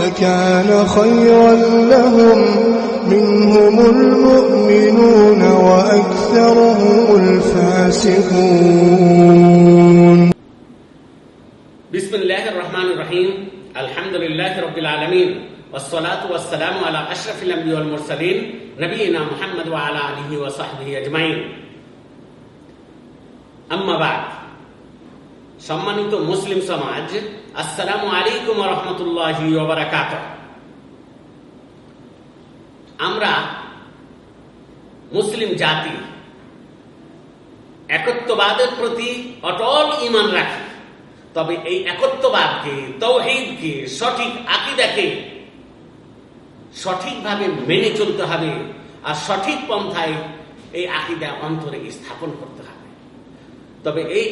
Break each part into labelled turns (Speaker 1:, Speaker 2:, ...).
Speaker 1: لكان خيرا لهم. منهم المؤمنون وأكثرهم الفاسقون.
Speaker 2: بسم الله الرحمن الرحيم. الحمد لله رب العالمين. والصلاة والسلام على أشرف الأنبياء والمرسلين نبينا محمد وعلى آله وصحبه أجمعين. أما بعد সম্মানিত মুসলিম সমাজ, আসসালামু আলাইকুম রহমতুল্লাহ আমরা মুসলিম জাতি, একত্ববাদের প্রতি অটল ইমান রাখি। তবে এই একত্ববাদকে, তৌহিদকে, সঠিক আকিদাকে সঠিকভাবে মেনে চলতে হবে আর সঠিক পন্থায় এই আকিদা অন্তরে স্থাপন করতে হবে। তবে এই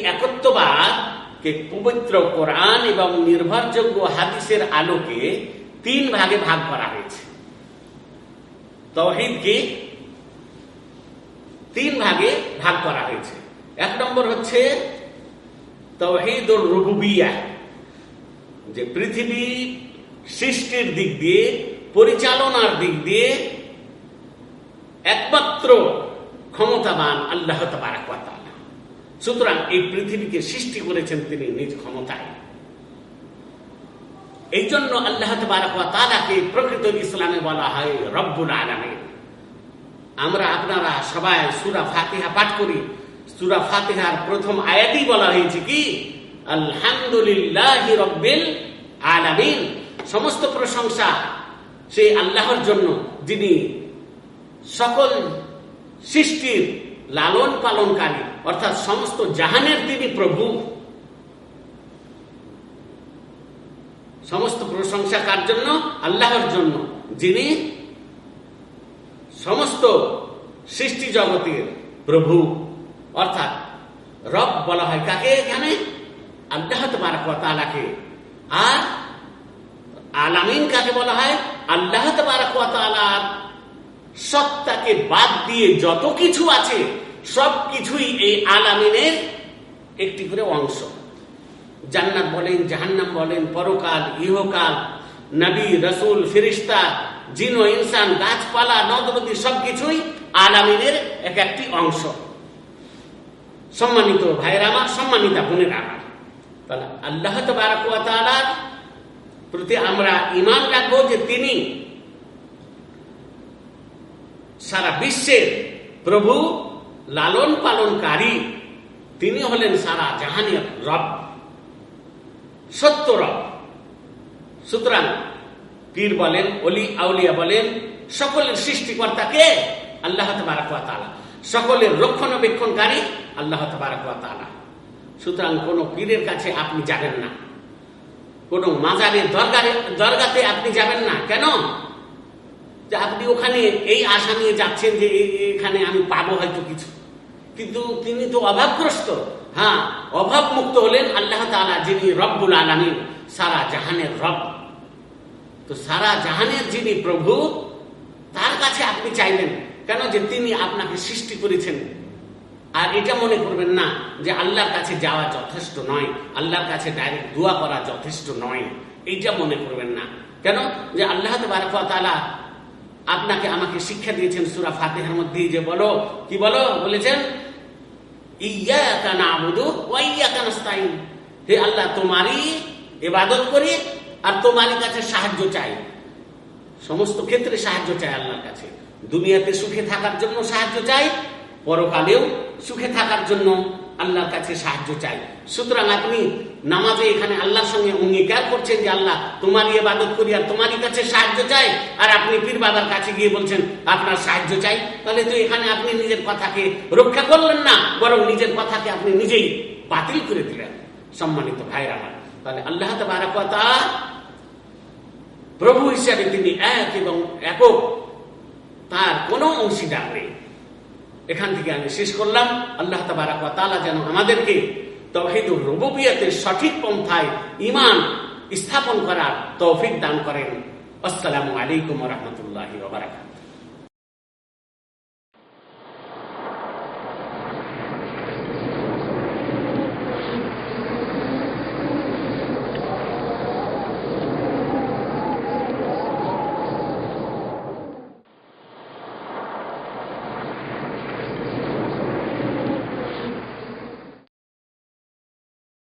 Speaker 2: পবিত্র কোরআন এবং নির্ভরযোগ্য হাদিসের আলোকে তিন ভাগে ভাগ করা হয়েছে। তৌহিদকে তিন ভাগে ভাগ করা হয়েছে। এক নম্বর হচ্ছে তৌহিদুর রুবুবিয়া, যে পৃথিবী সৃষ্টির দিক দিয়ে, পরিচালনার দিক দিয়ে একমাত্র ক্ষমতাবান আল্লাহ তাবারাকাত সুতরাং এই পৃথিবীকে সৃষ্টি করেছেন তিনি নিজ ক্ষমতায়। এই জন্য আল্লাহ তালাকে প্রকৃত ইসলামে বলা হয় রব্বুল আলমে আমরা আপনারা সবাই সুরা ফাতিহা পাঠ করি। সুরা ফাতিহার প্রথম আয়াতেই বলা হয়েছে কি? আলহামদুলিল্লাহ রব্বিল আলামিন। সমস্ত প্রশংসা সেই আল্লাহর জন্য, যিনি সকল সৃষ্টির লালন পালনকারী অর্থাৎ সমস্ত জাহানের তিনি প্রভু। সমস্ত প্রশংসা কার জন্য? আল্লাহর জন্য। যিনি সমস্ত সৃষ্টি জগতের প্রভু। অর্থাৎ রব বলা হয় কাকে এখানে? আল্লাহ তালাকে আর আলামিন কাকে বলা হয়? আল্লাহ তালার সত্তাকে বাদ দিয়ে যত কিছু আছে সব কিছুই এই আলামিনের একটি করে অংশ। জান্নাত বলেন, জাহান্নাম বলেন, পরকাল, ইহকাল, নবী, রসুল ফিরিস্তা জিনো ইনসান, গাছপালা নদ সবকিছুই আলামিনের এক একটি অংশ। সম্মানিত ভাইয়ের আমার, সম্মানিতা বোনের আমার, তাহলে আল্লাহ তবরাকার প্রতি আমরা ইমান রাখব যে তিনি সারা বিশ্বের প্রভু লালন পালনকারী, তিনি হলেন সারা জাহানের রব, সত্য রব। সুতরাং পীর বলেন অলি আউলিয়া বলেন, সকলের সৃষ্টিকর্তাকে আল্লাহ তালা সকলের রক্ষণাবেক্ষণকারী আল্লাহ তালা সুতরাং কোন পীরের কাছে আপনি যাবেন না। কোন মাজারের দরগারে দরগাতে আপনি যাবেন না। কেন? যে আপনি ওখানে এই আশা নিয়ে যাচ্ছেন যে এখানে আমি পাবো হয়তো কিছু। কিন্তু তিনি তো অভাবগ্রস্ত। হ্যাঁ অভাব মুক্ত হলেন আল্লাহ তালা যিনি রব্বুল আলমী সারা জাহানের রব। তো সারা জাহানের যিনি প্রভু, তার কাছে আপনি চাইলেন কেন যে তিনি আপনাকে সৃষ্টি করেছেন? আর এটা মনে করবেন না যে আল্লাহর কাছে যাওয়া যথেষ্ট নয়, আল্লাহর কাছে ডাইরেক্ট দোয়া করা যথেষ্ট নয়। এইটা মনে করবেন না। কেন? যে আল্লাহ তালা আপনাকে আমাকে শিক্ষা দিয়েছেন সুরা ফাতেহার মধ্যে, যে বলো, কি বলো? বলেছেন হে আল্লাহ, তোমারই এবাদত করি আর তোমারই কাছে সাহায্য চাই। সমস্ত ক্ষেত্রে সাহায্য চাই আল্লাহর কাছে। দুনিয়াতে সুখে থাকার জন্য সাহায্য চাই, পরকালেও সুখে থাকার জন্য। আল্লাহর কাছে সাহায্য চাই। সুতরাং আপনি নামাজে এখানে আল্লাহর সঙ্গে অঙ্গীকার করছেন যে আল্লাহ তোমারই ইবাদত করি আর তোমারই কাছে সাহায্য চাই। আর আপনি পীর বাবার কাছে গিয়ে বলছেন, আপনার সাহায্য চাই? তাহলে তো এখানে আপনি নিজের কথাকে রক্ষা করলেন না, বরং নিজের কথাকে আপনি নিজেই বাতিল করে দিলেন। সম্মানিত ভাইরা আমার, তাহলে আল্লাহ প্রভু হিসাবে তিনি এক এবং একক, তার কোনো অংশীদার নেই। এখান থেকে আমি শেষ করলাম। আল্লাহ তালা যেন আমাদেরকে তহিদুর রবুবিয়াতের সঠিক পন্থায় ইমান স্থাপন করার তৌফিক দান করেন। আসসালামু আলাইকুম রহমতুল্লাহ বারাকাত